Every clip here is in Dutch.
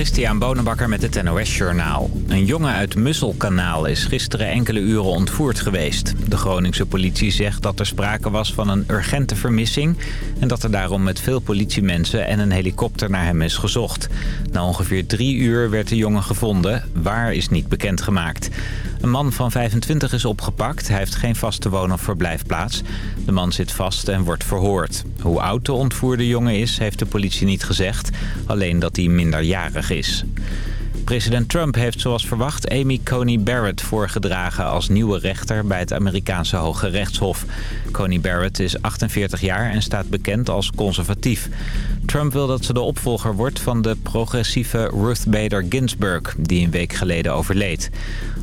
Christian Bonenbakker met het NOS Journaal. Een jongen uit Musselkanaal is gisteren enkele uren ontvoerd geweest. De Groningse politie zegt dat er sprake was van een urgente vermissing... en dat er daarom met veel politiemensen en een helikopter naar hem is gezocht. Na ongeveer drie uur werd de jongen gevonden. Waar is niet bekendgemaakt. Een man van 25 is opgepakt. Hij heeft geen vaste woon- of verblijfplaats. De man zit vast en wordt verhoord. Hoe oud de ontvoerde jongen is, heeft de politie niet gezegd. Alleen dat hij minderjarig is. President Trump heeft zoals verwacht Amy Coney Barrett voorgedragen als nieuwe rechter bij het Amerikaanse Hoge Rechtshof. Coney Barrett is 48 jaar en staat bekend als conservatief. Trump wil dat ze de opvolger wordt van de progressieve Ruth Bader Ginsburg, die een week geleden overleed.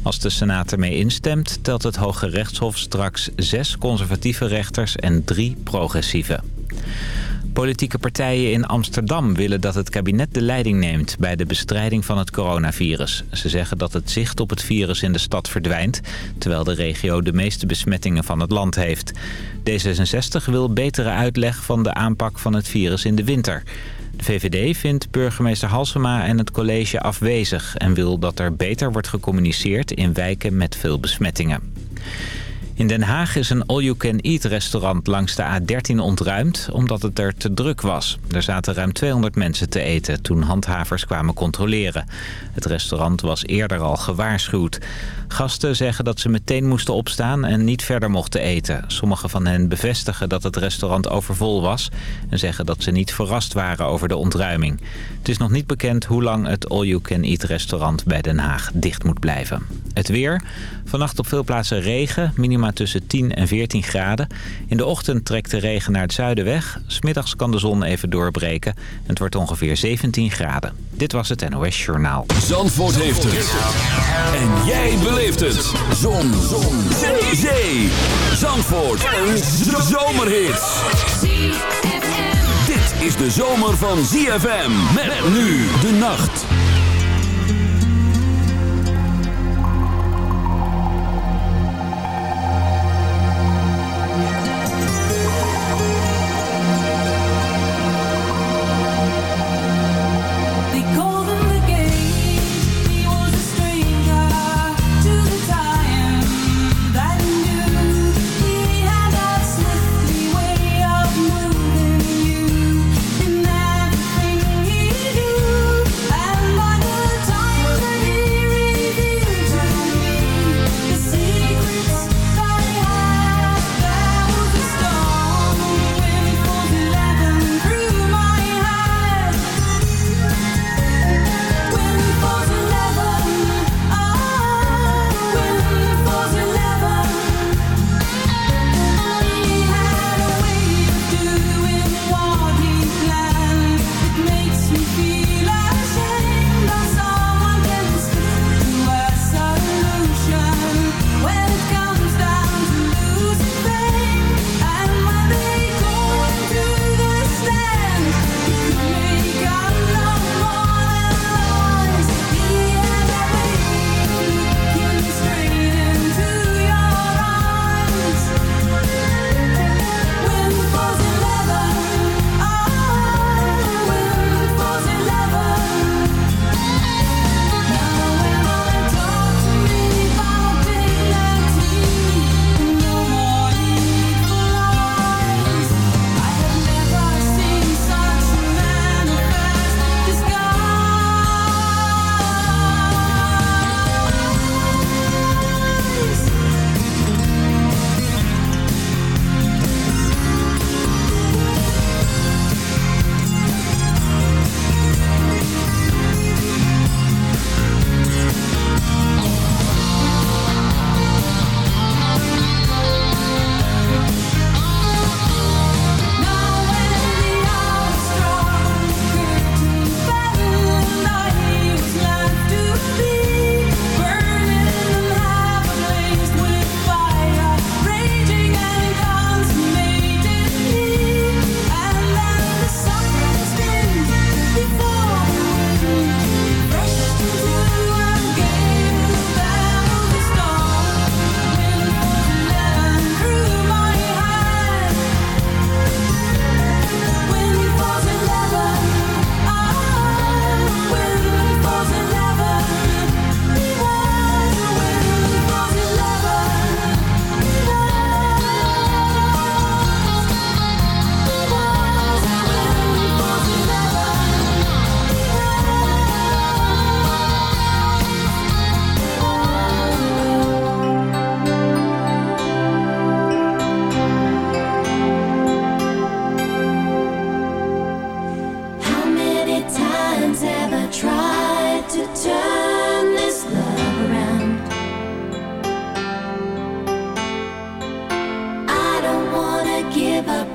Als de Senaat ermee instemt, telt het Hoge Rechtshof straks zes conservatieve rechters en drie progressieve. Politieke partijen in Amsterdam willen dat het kabinet de leiding neemt bij de bestrijding van het coronavirus. Ze zeggen dat het zicht op het virus in de stad verdwijnt, terwijl de regio de meeste besmettingen van het land heeft. D66 wil betere uitleg van de aanpak van het virus in de winter. De VVD vindt burgemeester Halsema en het college afwezig en wil dat er beter wordt gecommuniceerd in wijken met veel besmettingen. In Den Haag is een all-you-can-eat restaurant langs de A13 ontruimd omdat het er te druk was. Er zaten ruim 200 mensen te eten toen handhavers kwamen controleren. Het restaurant was eerder al gewaarschuwd. Gasten zeggen dat ze meteen moesten opstaan en niet verder mochten eten. Sommigen van hen bevestigen dat het restaurant overvol was... en zeggen dat ze niet verrast waren over de ontruiming. Het is nog niet bekend hoe lang het all-you-can-eat restaurant bij Den Haag dicht moet blijven. Het weer. Vannacht op veel plaatsen regen, tussen 10 en 14 graden. In de ochtend trekt de regen naar het zuiden weg. Smiddags kan de zon even doorbreken. Het wordt ongeveer 17 graden. Dit was het NOS Journaal. Zandvoort heeft het. En jij beleeft het. Zon. zon. Zee. Zee. Zandvoort. Een zomerhit. Dit is de zomer van ZFM. Met nu de nacht.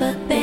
but they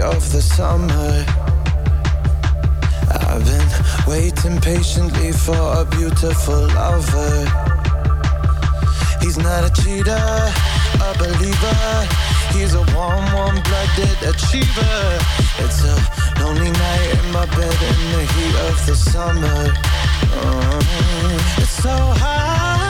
of the summer. I've been waiting patiently for a beautiful lover. He's not a cheater, a believer. He's a warm, warm-blooded achiever. It's a lonely night in my bed in the heat of the summer. Oh, it's so high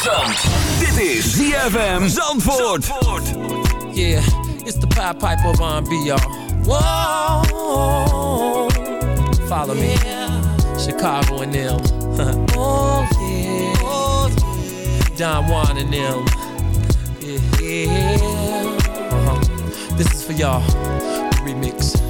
Zandvoort. Dit is ZFM Zandvoort. Zandvoort. Yeah, it's the Pie Pipe of R&B, y'all. Whoa, follow me. Yeah. Chicago and them. oh, yeah. oh, yeah. Don Juan and them. Yeah. yeah. Uh -huh. This is for y'all. Remix.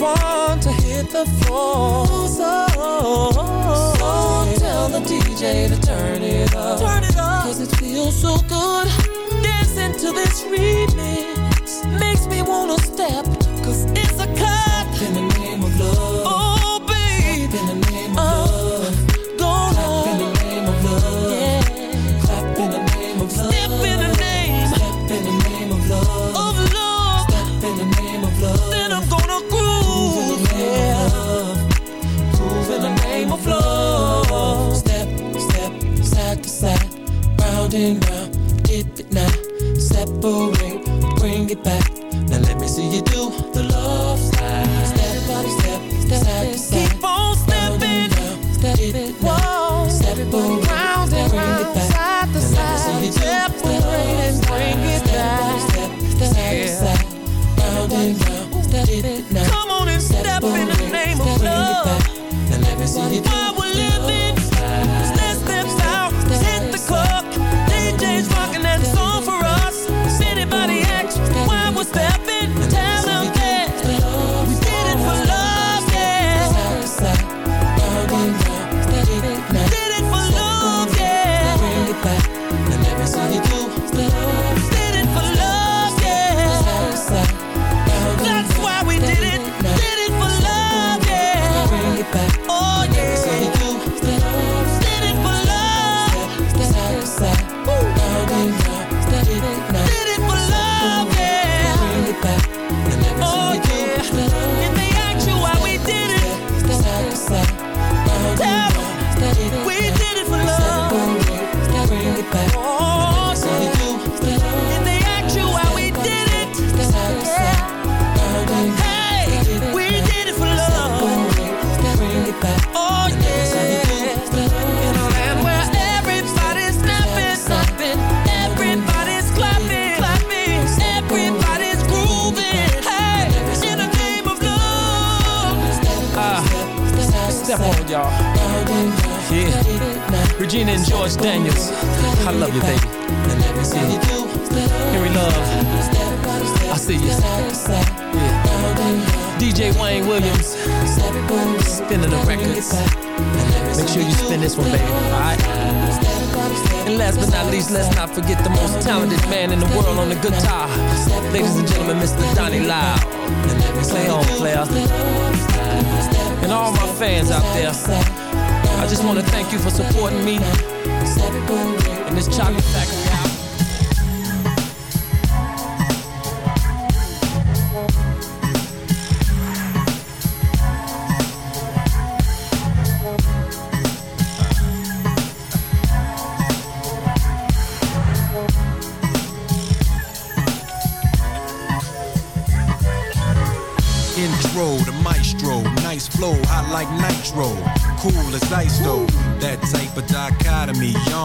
want to hit the floor. Thank you for supporting me. And this chocolate factory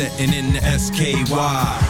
setting in the SKY.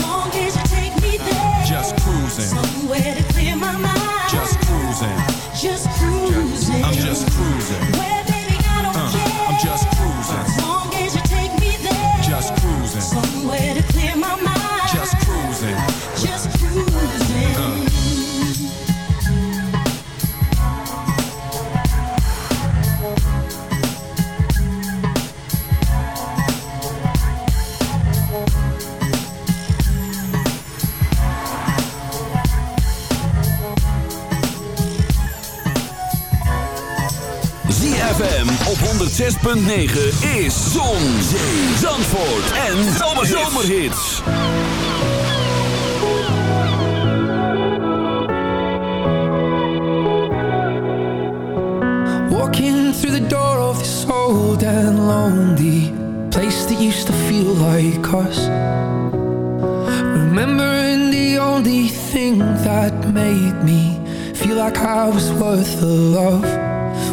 106.9 is Zon, Zee, Zandvoort en Zomerhits. Walking through the door of this old and lonely place that used to feel like us. Remembering the only thing that made me feel like I was worth the love.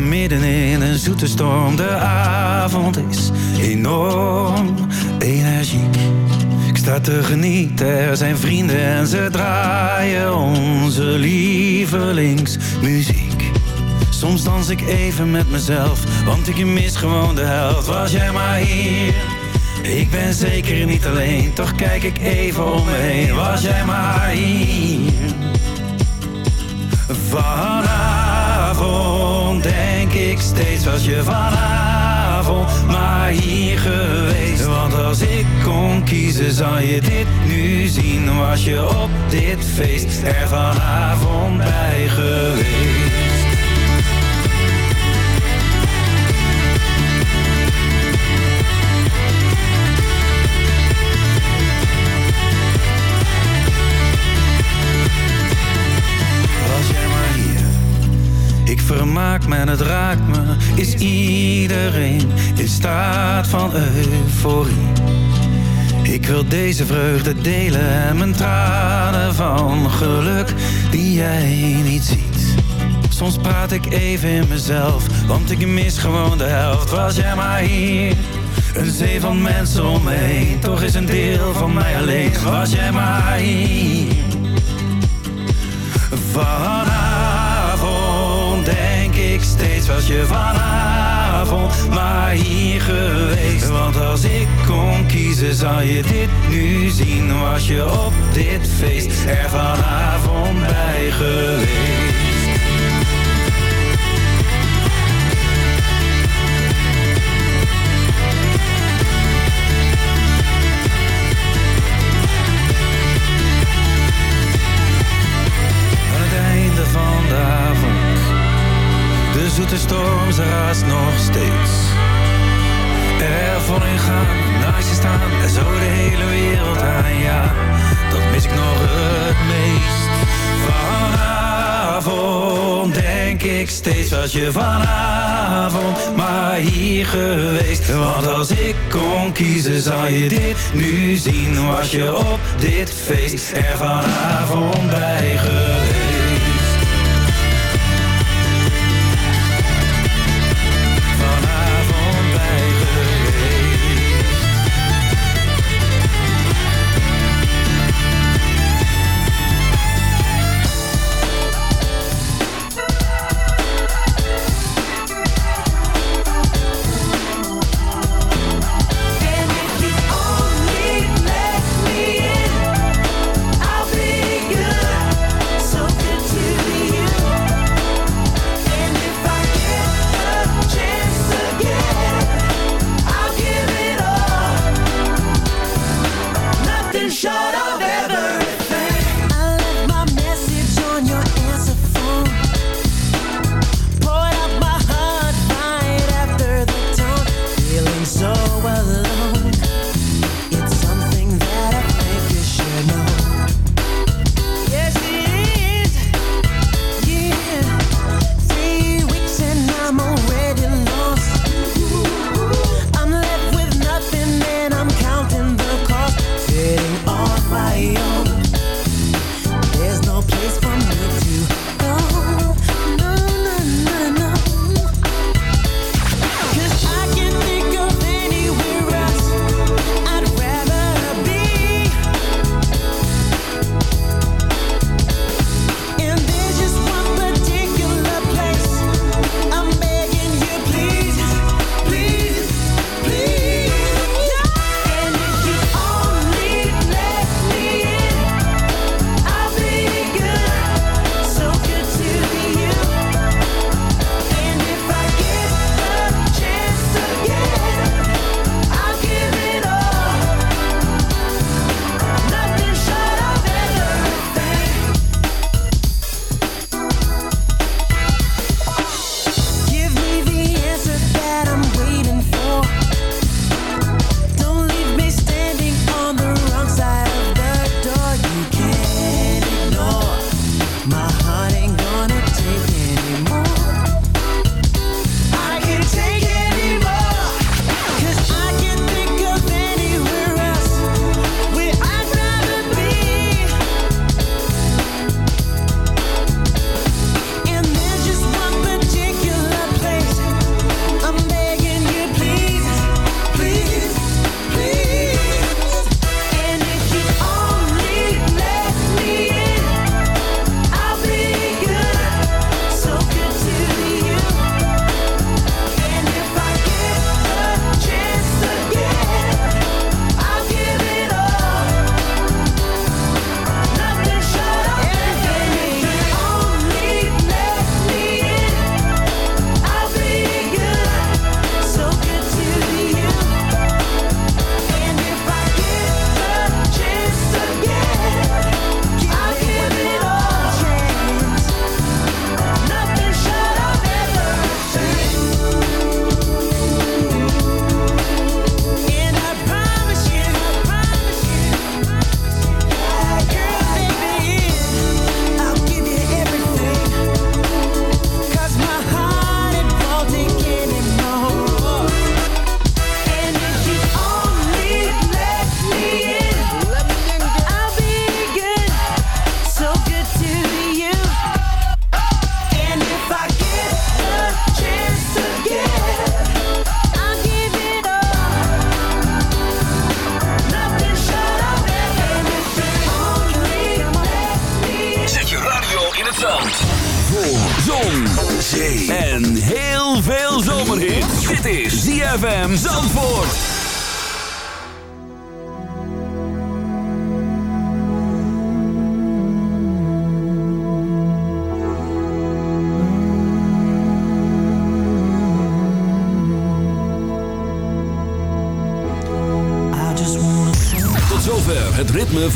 midden in een zoete storm. De avond is enorm energiek. Ik sta te genieten, er zijn vrienden en ze draaien onze lievelingsmuziek. Soms dans ik even met mezelf, want ik mis gewoon de helft. Was jij maar hier? Ik ben zeker niet alleen, toch kijk ik even om me heen. Was jij maar hier? Vanavond denk ik steeds was je vanavond maar hier geweest. Want als ik kon kiezen zou je dit nu zien. Was je op dit feest er vanavond bij geweest. Ik vermaak me en het raakt me. Is iedereen in staat van euforie? Ik wil deze vreugde delen en mijn tranen van geluk die jij niet ziet. Soms praat ik even in mezelf, want ik mis gewoon de helft. Was jij maar hier? Een zee van mensen om me heen, toch is een deel van mij alleen. Was jij maar hier? Ik steeds was je vanavond maar hier geweest. Want als ik kon kiezen zou je dit nu zien. Was je op dit feest er vanavond bij geweest. Nog steeds Er vol in gaan, naast je staan En zo de hele wereld aan, ja Dat mis ik nog het meest. Vanavond denk ik steeds Was je vanavond maar hier geweest Want als ik kon kiezen zou je dit nu zien Was je op dit feest er vanavond bij geweest